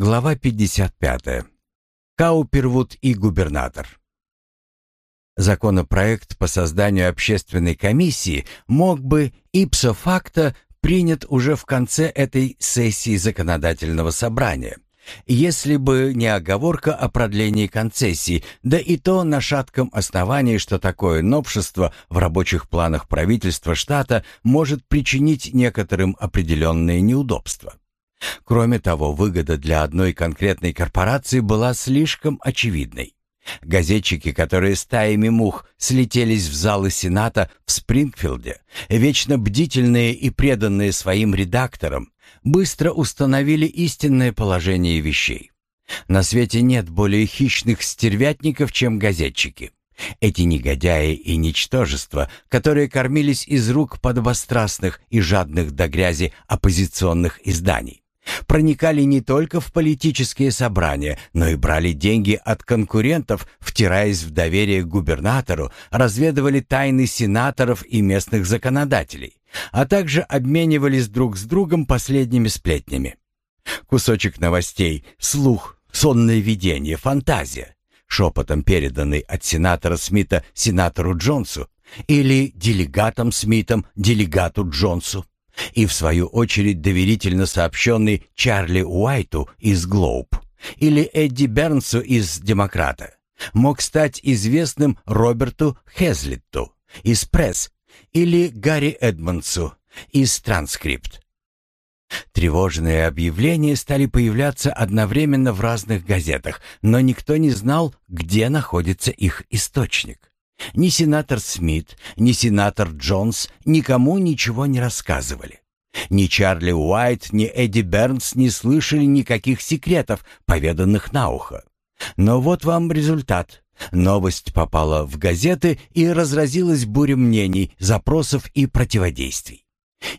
Глава 55. Каупервуд и губернатор. Законопроект по созданию общественной комиссии мог бы facto принят уже в конце этой сессии законодательного собрания, если бы не оговорка о продлении концессий, да и то на шатком основании, что такое новшество в рабочих планах правительства штата может причинить некоторым определенные неудобства. Кроме того, выгода для одной конкретной корпорации была слишком очевидной. Газетчики, которые стаями мух слетелись в залы Сената в Спрингфилде, вечно бдительные и преданные своим редакторам, быстро установили истинное положение вещей. На свете нет более хищных стервятников, чем газетчики. Эти негодяи и ничтожества, которые кормились из рук подобострастных и жадных до грязи оппозиционных изданий проникали не только в политические собрания, но и брали деньги от конкурентов, втираясь в доверие к губернатору, разведывали тайны сенаторов и местных законодателей, а также обменивались друг с другом последними сплетнями. Кусочек новостей, слух, сонное видение, фантазия, шепотом переданный от сенатора Смита сенатору Джонсу или делегатом Смитом делегату Джонсу и в свою очередь доверительно сообщенный Чарли Уайту из «Глоуб» или Эдди Бернсу из «Демократа» мог стать известным Роберту Хезлитту из «Пресс» или Гарри Эдмонсу из «Транскрипт». Тревожные объявления стали появляться одновременно в разных газетах, но никто не знал, где находится их источник. Ни сенатор Смит, ни сенатор Джонс никому ничего не рассказывали. Ни Чарли Уайт, ни Эдди Бернс не слышали никаких секретов, поведанных на ухо. Но вот вам результат. Новость попала в газеты и разразилась буря мнений, запросов и противодействий.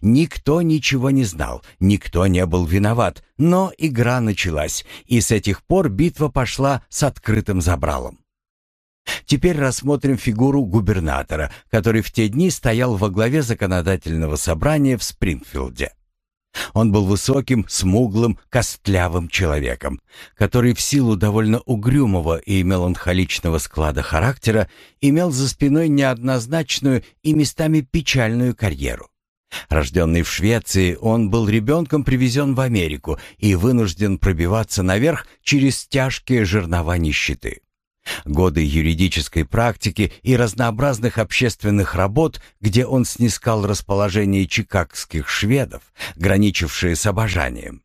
Никто ничего не знал, никто не был виноват, но игра началась, и с этих пор битва пошла с открытым забралом. Теперь рассмотрим фигуру губернатора, который в те дни стоял во главе законодательного собрания в Спрингфилде. Он был высоким, смуглым, костлявым человеком, который в силу довольно угрюмого и меланхоличного склада характера имел за спиной неоднозначную и местами печальную карьеру. Рожденный в Швеции, он был ребенком привезен в Америку и вынужден пробиваться наверх через тяжкие жернова нищеты. Годы юридической практики и разнообразных общественных работ, где он снискал расположение чикагских шведов, граничившие с обожанием.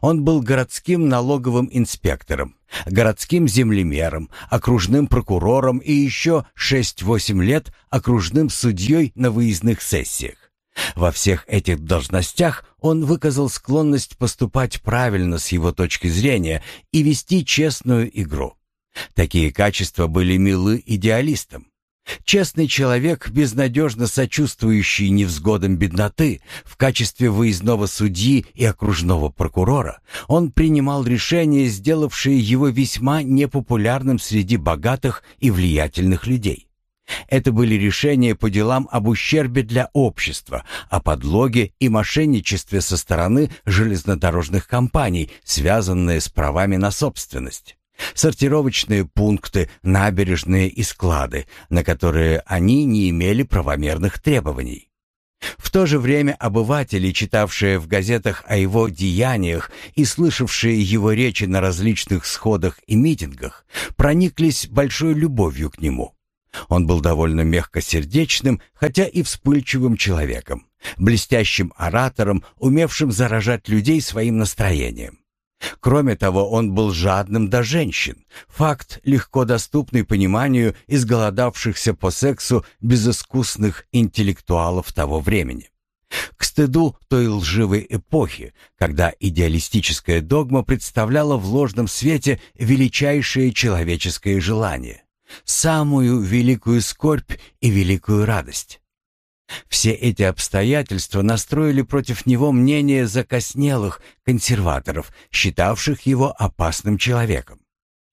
Он был городским налоговым инспектором, городским землемером, окружным прокурором и еще 6-8 лет окружным судьей на выездных сессиях. Во всех этих должностях он выказал склонность поступать правильно с его точки зрения и вести честную игру. Такие качества были милы идеалистам. Честный человек, безнадежно сочувствующий невзгодам бедноты, в качестве выездного судьи и окружного прокурора, он принимал решения, сделавшие его весьма непопулярным среди богатых и влиятельных людей. Это были решения по делам об ущербе для общества, о подлоге и мошенничестве со стороны железнодорожных компаний, связанные с правами на собственность сортировочные пункты, набережные и склады, на которые они не имели правомерных требований. В то же время обыватели, читавшие в газетах о его деяниях и слышавшие его речи на различных сходах и митингах, прониклись большой любовью к нему. Он был довольно мягкосердечным, хотя и вспыльчивым человеком, блестящим оратором, умевшим заражать людей своим настроением. Кроме того, он был жадным до женщин. Факт, легко доступный пониманию изголодавшихся по сексу безыскусных интеллектуалов того времени. К стыду той лживой эпохи, когда идеалистическая догма представляла в ложном свете величайшее человеческое желание, самую великую скорбь и великую радость. Все эти обстоятельства настроили против него мнение закоснелых консерваторов, считавших его опасным человеком.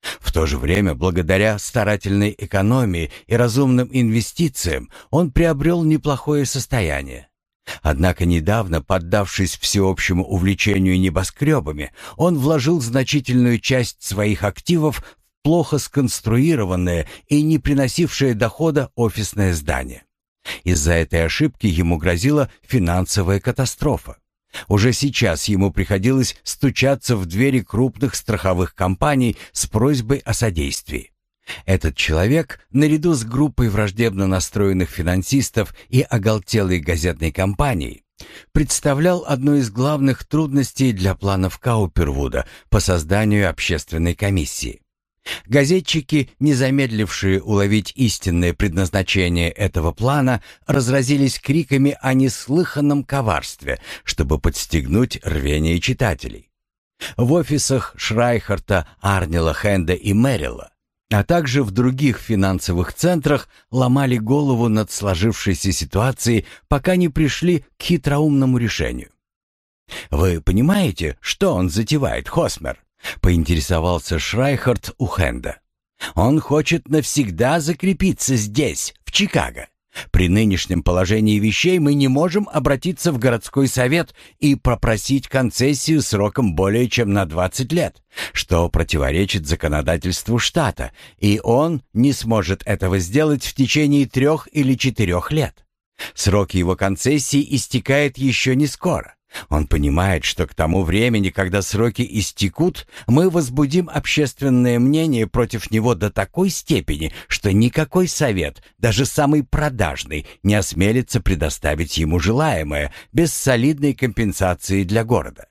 В то же время, благодаря старательной экономии и разумным инвестициям, он приобрел неплохое состояние. Однако недавно, поддавшись всеобщему увлечению небоскребами, он вложил значительную часть своих активов в плохо сконструированное и не приносившее дохода офисное здание. Из-за этой ошибки ему грозила финансовая катастрофа. Уже сейчас ему приходилось стучаться в двери крупных страховых компаний с просьбой о содействии. Этот человек, наряду с группой враждебно настроенных финансистов и оголтелой газетной компанией, представлял одну из главных трудностей для планов Каупервуда по созданию общественной комиссии. Газетчики, не замедлившие уловить истинное предназначение этого плана, разразились криками о неслыханном коварстве, чтобы подстегнуть рвение читателей. В офисах Шрайхарта, Арнила, Хенда и Мэрилла, а также в других финансовых центрах ломали голову над сложившейся ситуацией, пока не пришли к хитроумному решению. «Вы понимаете, что он затевает, Хосмер?» Поинтересовался Шрайхард у Хенда. Он хочет навсегда закрепиться здесь, в Чикаго. При нынешнем положении вещей мы не можем обратиться в городской совет и попросить концессию сроком более чем на 20 лет, что противоречит законодательству штата, и он не сможет этого сделать в течение трех или четырех лет. Срок его концессии истекает еще не скоро. Он понимает, что к тому времени, когда сроки истекут, мы возбудим общественное мнение против него до такой степени, что никакой совет, даже самый продажный, не осмелится предоставить ему желаемое без солидной компенсации для города.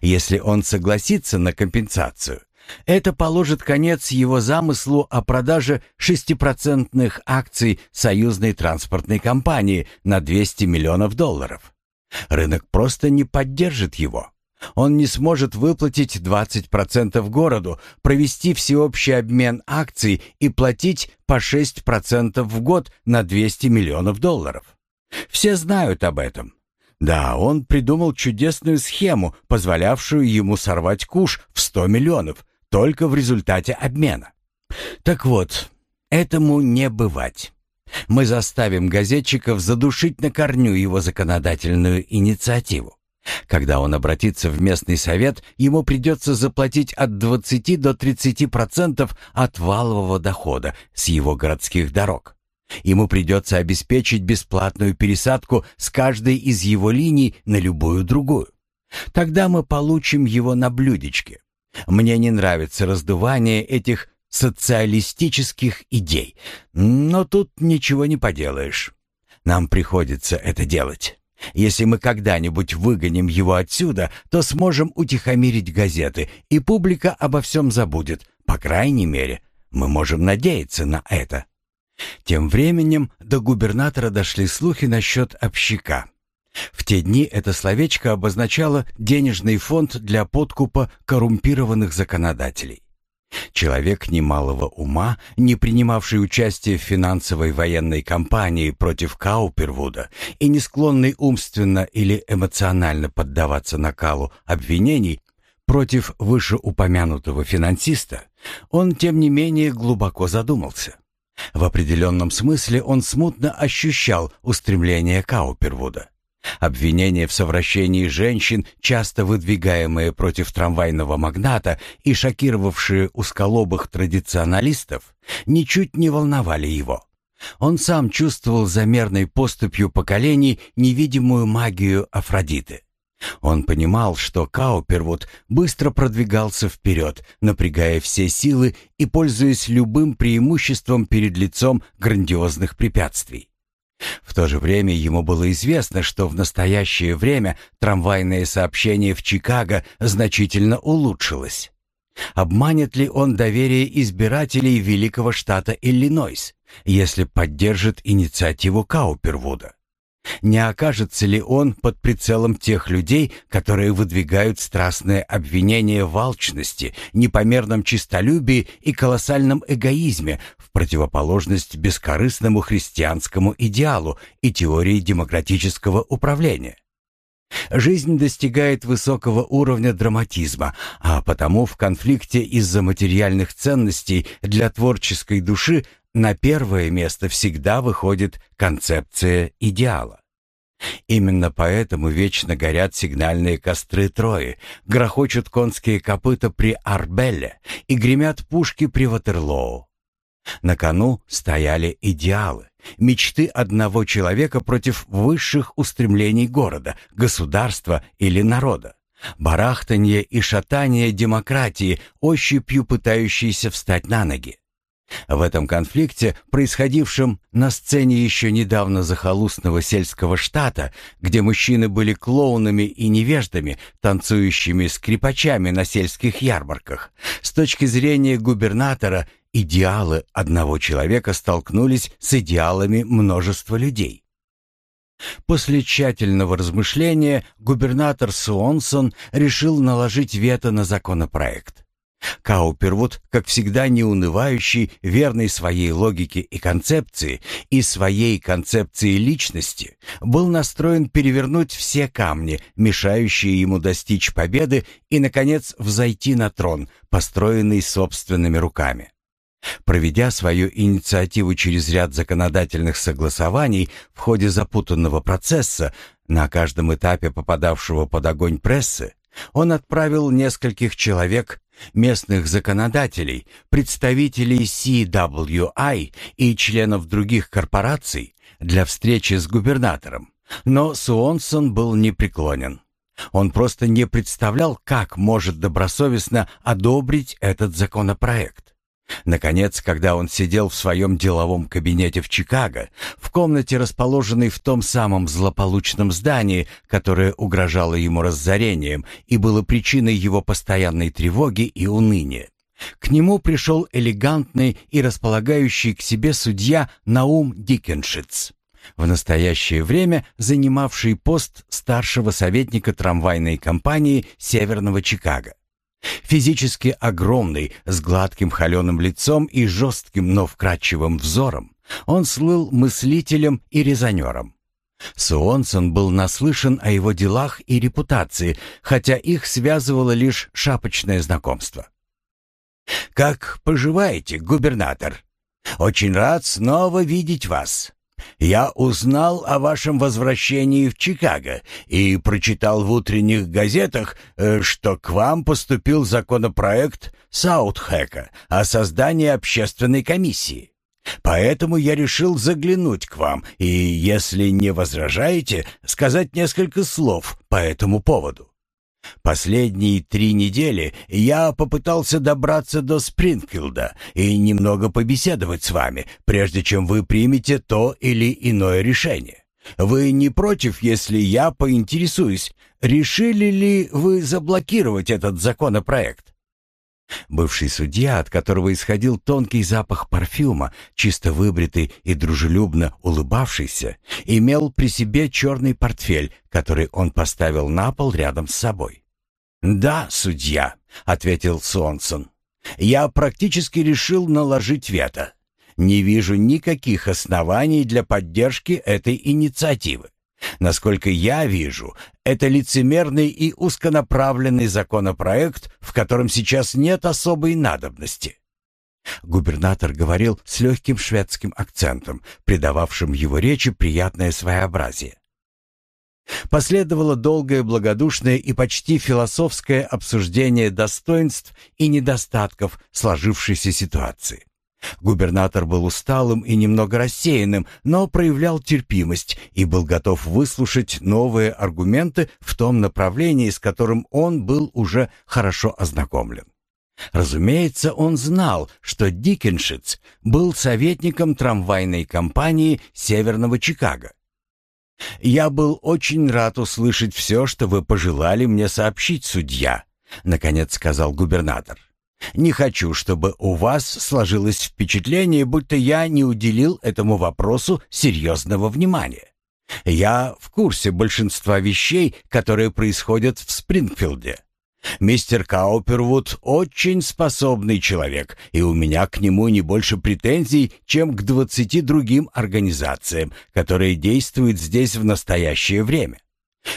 Если он согласится на компенсацию, это положит конец его замыслу о продаже шестипроцентных акций союзной транспортной компании на 200 миллионов долларов. Рынок просто не поддержит его. Он не сможет выплатить 20% городу, провести всеобщий обмен акций и платить по 6% в год на 200 миллионов долларов. Все знают об этом. Да, он придумал чудесную схему, позволявшую ему сорвать куш в 100 миллионов только в результате обмена. Так вот, этому не бывать. Мы заставим газетчиков задушить на корню его законодательную инициативу. Когда он обратится в местный совет, ему придется заплатить от 20 до 30% от валового дохода с его городских дорог. Ему придется обеспечить бесплатную пересадку с каждой из его линий на любую другую. Тогда мы получим его на блюдечке. Мне не нравится раздувание этих социалистических идей. Но тут ничего не поделаешь. Нам приходится это делать. Если мы когда-нибудь выгоним его отсюда, то сможем утихомирить газеты, и публика обо всем забудет. По крайней мере, мы можем надеяться на это. Тем временем до губернатора дошли слухи насчет общака. В те дни это словечко обозначало денежный фонд для подкупа коррумпированных законодателей. Человек немалого ума, не принимавший участие в финансовой военной кампании против Каупервуда и не склонный умственно или эмоционально поддаваться накалу обвинений против вышеупомянутого финансиста, он, тем не менее, глубоко задумался. В определенном смысле он смутно ощущал устремление Каупервуда. Обвинения в совращении женщин, часто выдвигаемые против трамвайного магната и шокировавшие узколобых традиционалистов, ничуть не волновали его. Он сам чувствовал за мерной поступью поколений невидимую магию Афродиты. Он понимал, что Каупервуд быстро продвигался вперед, напрягая все силы и пользуясь любым преимуществом перед лицом грандиозных препятствий. В то же время ему было известно, что в настоящее время трамвайное сообщение в Чикаго значительно улучшилось. Обманет ли он доверие избирателей великого штата Иллинойс, если поддержит инициативу Каупервуда? Не окажется ли он под прицелом тех людей, которые выдвигают страстные обвинения в алчности, непомерном честолюбии и колоссальном эгоизме противоположность бескорыстному христианскому идеалу и теории демократического управления? Жизнь достигает высокого уровня драматизма, а потому в конфликте из-за материальных ценностей для творческой души на первое место всегда выходит концепция идеала. Именно поэтому вечно горят сигнальные костры Трои, грохочут конские копыта при Арбелле и гремят пушки при Ватерлоу. На кону стояли идеалы, мечты одного человека против высших устремлений города, государства или народа. Барахтанье и шатание демократии, ощупью пытающиеся встать на ноги. В этом конфликте, происходившем на сцене еще недавно захолустного сельского штата, где мужчины были клоунами и невеждами, танцующими скрипачами на сельских ярмарках, с точки зрения губернатора идеалы одного человека столкнулись с идеалами множества людей. После тщательного размышления губернатор Суонсон решил наложить вето на законопроект. Каупервуд, как всегда неунывающий, верный своей логике и концепции, и своей концепции личности, был настроен перевернуть все камни, мешающие ему достичь победы и, наконец, взойти на трон, построенный собственными руками. Проведя свою инициативу через ряд законодательных согласований в ходе запутанного процесса, на каждом этапе попадавшего под огонь прессы, он отправил нескольких человек местных законодателей, представителей CWI и членов других корпораций для встречи с губернатором. Но Суонсон был непреклонен. Он просто не представлял, как может добросовестно одобрить этот законопроект. Наконец, когда он сидел в своем деловом кабинете в Чикаго, в комнате, расположенной в том самом злополучном здании, которое угрожало ему разорением и было причиной его постоянной тревоги и уныния, к нему пришел элегантный и располагающий к себе судья Наум Дикеншиц, в настоящее время занимавший пост старшего советника трамвайной компании Северного Чикаго. Физически огромный, с гладким холеным лицом и жестким, но вкрадчивым взором, он слыл мыслителем и резонером. Суонсон был наслышан о его делах и репутации, хотя их связывало лишь шапочное знакомство. «Как поживаете, губернатор? Очень рад снова видеть вас. Я узнал о вашем возвращении в Чикаго и прочитал в утренних газетах, э, что к вам поступил законопроект Саутхэка о создании общественной комиссии. Поэтому я решил заглянуть к вам и, если не возражаете, сказать несколько слов по этому поводу. Последние три недели я попытался добраться до Спрингфилда и немного побеседовать с вами, прежде чем вы примете то или иное решение. Вы не против, если я поинтересуюсь, решили ли вы заблокировать этот законопроект? Бывший судья, от которого исходил тонкий запах парфюма, чисто выбритый и дружелюбно улыбавшийся, имел при себе черный портфель, который он поставил на пол рядом с собой. «Да, судья», — ответил Сонсон. «Я практически решил наложить вето. Не вижу никаких оснований для поддержки этой инициативы. Насколько я вижу, это лицемерный и узконаправленный законопроект, в котором сейчас нет особой надобности. Губернатор говорил с легким шведским акцентом, придававшим его речи приятное своеобразие. Последовало долгое благодушное и почти философское обсуждение достоинств и недостатков сложившейся ситуации. Губернатор был усталым и немного рассеянным, но проявлял терпимость и был готов выслушать новые аргументы в том направлении, с которым он был уже хорошо ознакомлен. Разумеется, он знал, что Дикеншиц был советником трамвайной компании Северного Чикаго. «Я был очень рад услышать все, что вы пожелали мне сообщить, судья», — наконец сказал губернатор. Не хочу, чтобы у вас сложилось впечатление, будто я не уделил этому вопросу серьезного внимания. Я в курсе большинства вещей, которые происходят в Спрингфилде. Мистер Каупервуд очень способный человек, и у меня к нему не больше претензий, чем к двадцати другим организациям, которые действуют здесь в настоящее время.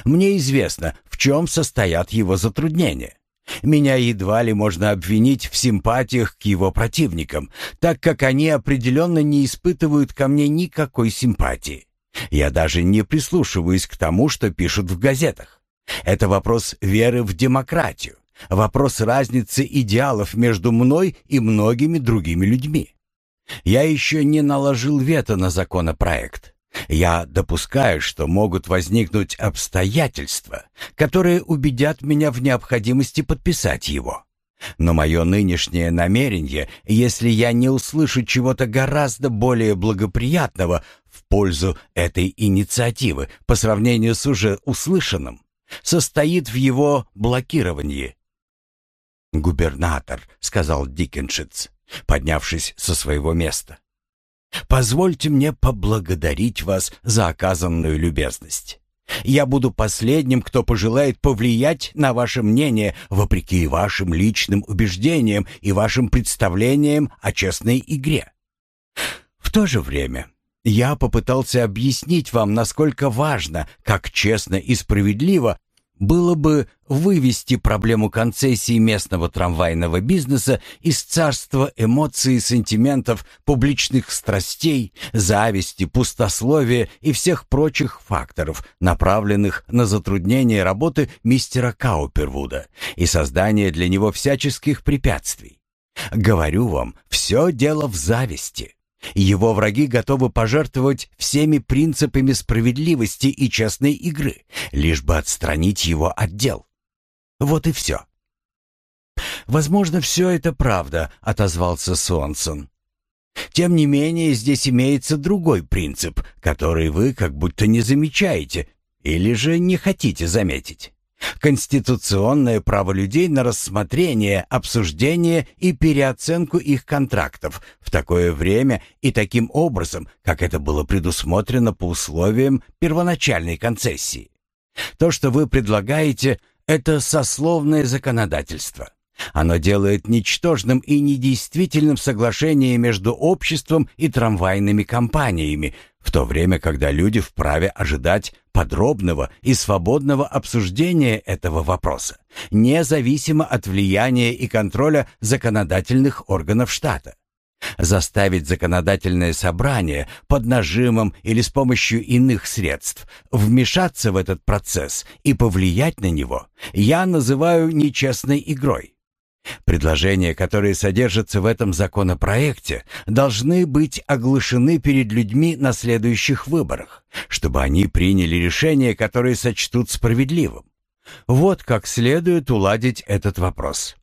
Мне известно, в чем состоят его затруднения. Меня едва ли можно обвинить в симпатиях к его противникам, так как они определенно не испытывают ко мне никакой симпатии. Я даже не прислушиваюсь к тому, что пишут в газетах. Это вопрос веры в демократию, вопрос разницы идеалов между мной и многими другими людьми. Я еще не наложил вето на законопроект. Я допускаю, что могут возникнуть обстоятельства, которые убедят меня в необходимости подписать его. Но мое нынешнее намерение, если я не услышу чего-то гораздо более благоприятного в пользу этой инициативы по сравнению с уже услышанным, состоит в его блокировании. «Губернатор», — сказал Диккеншиц, поднявшись со своего места, — «позвольте мне поблагодарить вас за оказанную любезность. Я буду последним, кто пожелает повлиять на ваше мнение, вопреки вашим личным убеждениям и вашим представлениям о честной игре. В то же время я попытался объяснить вам, насколько важно, как честно и справедливо было бы вывести проблему концессии местного трамвайного бизнеса из царства эмоций, сантиментов, публичных страстей, зависти, пустословия и всех прочих факторов, направленных на затруднение работы мистера Каупервуда и создание для него всяческих препятствий. Говорю вам, все дело в зависти. Его враги готовы пожертвовать всеми принципами справедливости и честной игры, лишь бы отстранить его от дел. Вот и все. «Возможно, все это правда», — отозвался Сонсон. «Тем не менее, здесь имеется другой принцип, который вы как будто не замечаете или же не хотите заметить. Конституционное право людей на рассмотрение, обсуждение и переоценку их контрактов в такое время и таким образом, как это было предусмотрено по условиям первоначальной концессии. То, что вы предлагаете, это сословное законодательство. Оно делает ничтожным и недействительным соглашение между обществом и трамвайными компаниями, в то время, когда люди вправе ожидать подробного и свободного обсуждения этого вопроса, независимо от влияния и контроля законодательных органов штата. Заставить законодательное собрание под нажимом или с помощью иных средств вмешаться в этот процесс и повлиять на него я называю нечестной игрой. Предложения, которые содержатся в этом законопроекте, должны быть оглашены перед людьми на следующих выборах, чтобы они приняли решение, которое сочтут справедливым. Вот как следует уладить этот вопрос.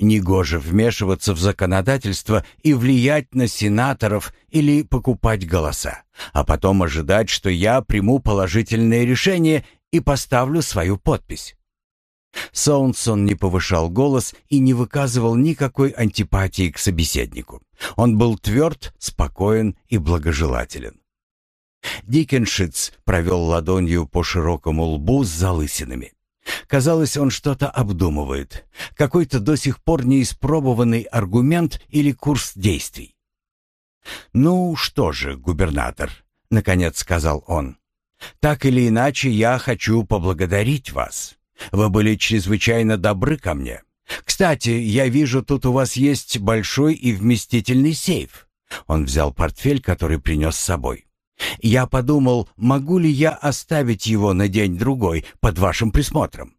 Негоже вмешиваться в законодательство и влиять на сенаторов или покупать голоса, а потом ожидать, что я приму положительное решение и поставлю свою подпись. Соунсон не повышал голос и не выказывал никакой антипатии к собеседнику. Он был тверд, спокоен и благожелателен. Дикеншиц провел ладонью по широкому лбу с залысинами. Казалось, он что-то обдумывает, какой-то до сих пор неиспробованный аргумент или курс действий. «Ну что же, губернатор», — наконец сказал он, — «так или иначе я хочу поблагодарить вас. Вы были чрезвычайно добры ко мне. Кстати, я вижу, тут у вас есть большой и вместительный сейф. Он взял портфель, который принес с собой. Я подумал, могу ли я оставить его на день-другой под вашим присмотром.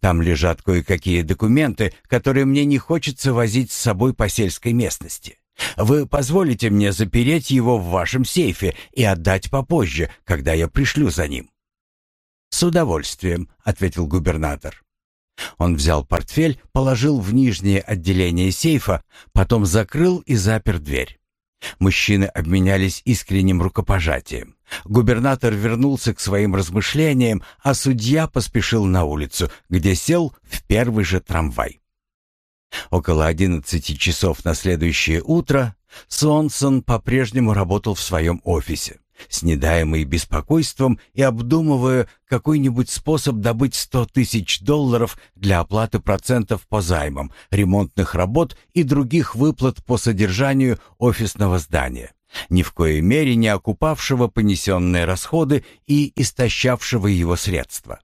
Там лежат кое-какие документы, которые мне не хочется возить с собой по сельской местности. Вы позволите мне запереть его в вашем сейфе и отдать попозже, когда я пришлю за ним. «С удовольствием», — ответил губернатор. Он взял портфель, положил в нижнее отделение сейфа, потом закрыл и запер дверь. Мужчины обменялись искренним рукопожатием. Губернатор вернулся к своим размышлениям, а судья поспешил на улицу, где сел в первый же трамвай. Около одиннадцати часов на следующее утро Сонсон по-прежнему работал в своем офисе снедаемый беспокойством и обдумывая какой-нибудь способ добыть сто тысяч долларов для оплаты процентов по займам, ремонтных работ и других выплат по содержанию офисного здания, ни в коей мере не окупавшего понесенные расходы и истощавшего его средства.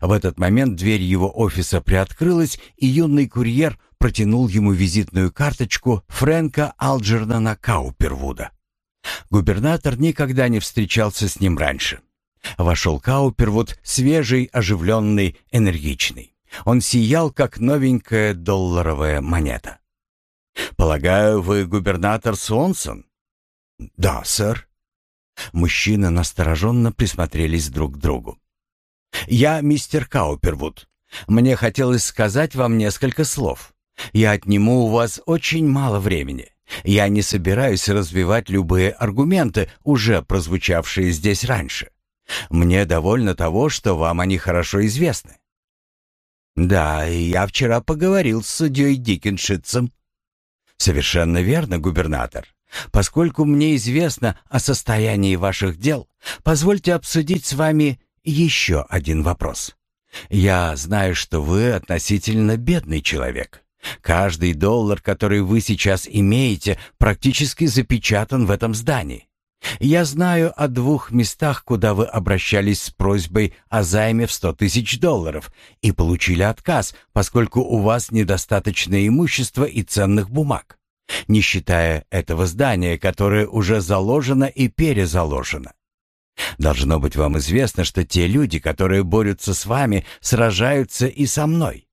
В этот момент дверь его офиса приоткрылась, и юный курьер протянул ему визитную карточку Фрэнка Алджернана Каупервуда. Губернатор никогда не встречался с ним раньше. Вошел Каупервуд, свежий, оживленный, энергичный. Он сиял, как новенькая долларовая монета. «Полагаю, вы губернатор Сонсон?» «Да, сэр». Мужчины настороженно присмотрелись друг к другу. «Я мистер Каупервуд. Мне хотелось сказать вам несколько слов. Я отниму у вас очень мало времени. Я не собираюсь развивать любые аргументы, уже прозвучавшие здесь раньше. Мне довольно того, что вам они хорошо известны. Да, я вчера поговорил с судьей Диккеншицем. Совершенно верно, губернатор. Поскольку мне известно о состоянии ваших дел, позвольте обсудить с вами еще один вопрос. Я знаю, что вы относительно бедный человек. Каждый доллар, который вы сейчас имеете, практически запечатан в этом здании. Я знаю о двух местах, куда вы обращались с просьбой о займе в сто тысяч долларов и получили отказ, поскольку у вас недостаточно имущества и ценных бумаг, не считая этого здания, которое уже заложено и перезаложено. Должно быть вам известно, что те люди, которые борются с вами, сражаются и со мной.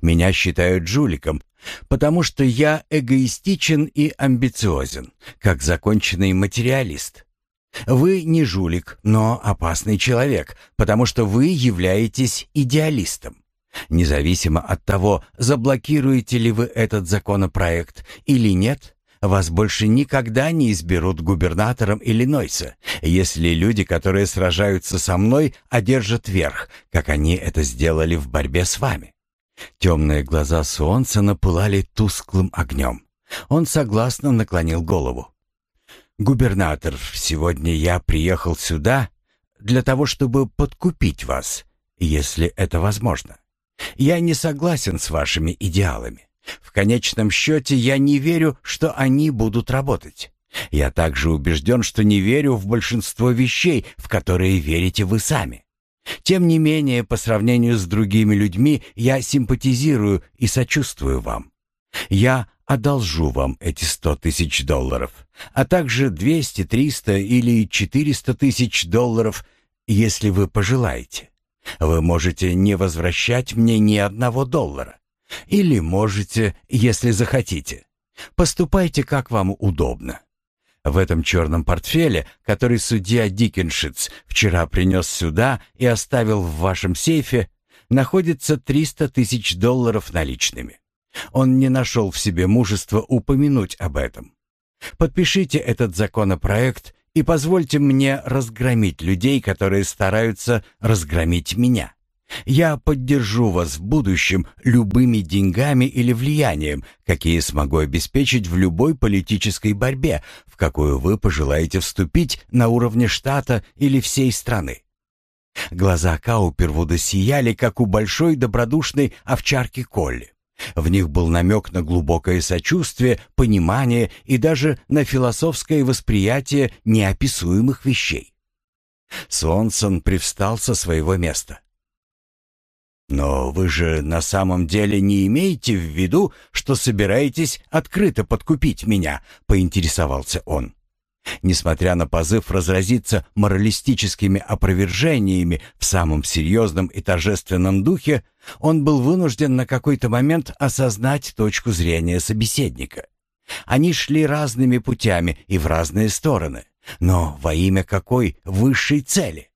Меня считают жуликом, потому что я эгоистичен и амбициозен, как законченный материалист. Вы не жулик, но опасный человек, потому что вы являетесь идеалистом. Независимо от того, заблокируете ли вы этот законопроект или нет, вас больше никогда не изберут губернатором Иллинойса, если люди, которые сражаются со мной, одержат верх, как они это сделали в борьбе с вами. Темные глаза солнца напылали тусклым огнем. Он согласно наклонил голову. «Губернатор, сегодня я приехал сюда для того, чтобы подкупить вас, если это возможно. Я не согласен с вашими идеалами. В конечном счете я не верю, что они будут работать. Я также убежден, что не верю в большинство вещей, в которые верите вы сами. Тем не менее, по сравнению с другими людьми, я симпатизирую и сочувствую вам. Я одолжу вам эти сто тысяч долларов, а также двести, триста или четыреста тысяч долларов, если вы пожелаете. Вы можете не возвращать мне ни одного доллара. Или можете, если захотите. Поступайте, как вам удобно. В этом черном портфеле, который судья Диккеншиц вчера принес сюда и оставил в вашем сейфе, находится 300 тысяч долларов наличными. Он не нашел в себе мужества упомянуть об этом. Подпишите этот законопроект и позвольте мне разгромить людей, которые стараются разгромить меня. Я поддержу вас в будущем любыми деньгами или влиянием, какие смогу обеспечить в любой политической борьбе, в какую вы пожелаете вступить на уровне штата или всей страны. Глаза Каупервуда сияли, как у большой добродушной овчарки Колли. В них был намек на глубокое сочувствие, понимание и даже на философское восприятие неописуемых вещей. Сонсон привстал со своего места. «Но вы же на самом деле не имеете в виду, что собираетесь открыто подкупить меня?» — поинтересовался он. Несмотря на позыв разразиться моралистическими опровержениями в самом серьезном и торжественном духе, он был вынужден на какой-то момент осознать точку зрения собеседника. Они шли разными путями и в разные стороны, но во имя какой высшей цели?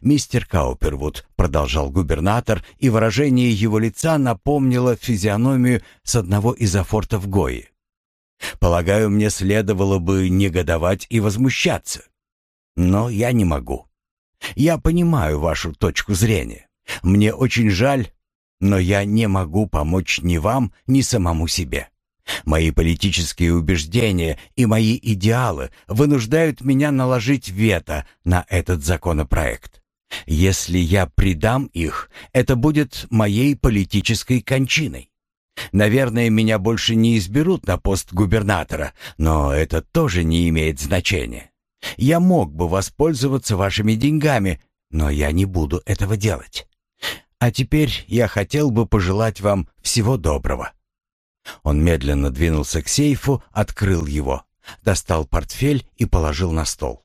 «Мистер Каупервуд», — продолжал губернатор, и выражение его лица напомнило физиономию с одного из афортов Гои. «Полагаю, мне следовало бы негодовать и возмущаться. Но я не могу. Я понимаю вашу точку зрения. Мне очень жаль, но я не могу помочь ни вам, ни самому себе. Мои политические убеждения и мои идеалы вынуждают меня наложить вето на этот законопроект. Если я предам их, это будет моей политической кончиной. Наверное, меня больше не изберут на пост губернатора, но это тоже не имеет значения. Я мог бы воспользоваться вашими деньгами, но я не буду этого делать. А теперь я хотел бы пожелать вам всего доброго. Он медленно двинулся к сейфу, открыл его, достал портфель и положил на стол.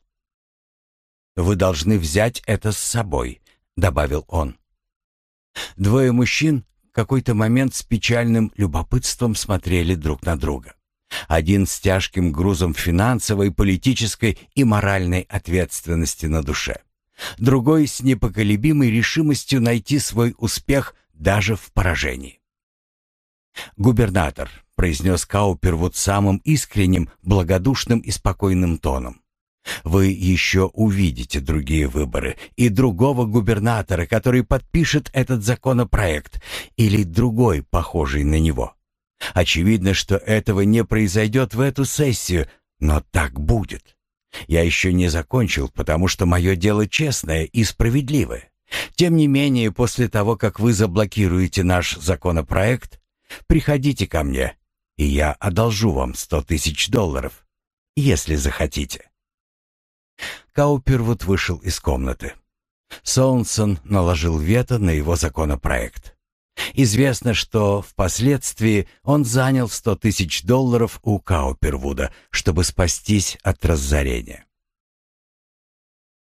«Вы должны взять это с собой», — добавил он. Двое мужчин какой-то момент с печальным любопытством смотрели друг на друга. Один с тяжким грузом финансовой, политической и моральной ответственности на душе. Другой с непоколебимой решимостью найти свой успех даже в поражении. «Губернатор», — произнес Каупервуд самым искренним, благодушным и спокойным тоном. «Вы еще увидите другие выборы и другого губернатора, который подпишет этот законопроект, или другой, похожий на него. Очевидно, что этого не произойдет в эту сессию, но так будет. Я еще не закончил, потому что мое дело честное и справедливое. Тем не менее, после того, как вы заблокируете наш законопроект, приходите ко мне, и я одолжу вам сто тысяч долларов, если захотите». Каупервуд вышел из комнаты. Соунсон наложил вето на его законопроект. Известно, что впоследствии он занял сто тысяч долларов у Каупервуда, чтобы спастись от разорения.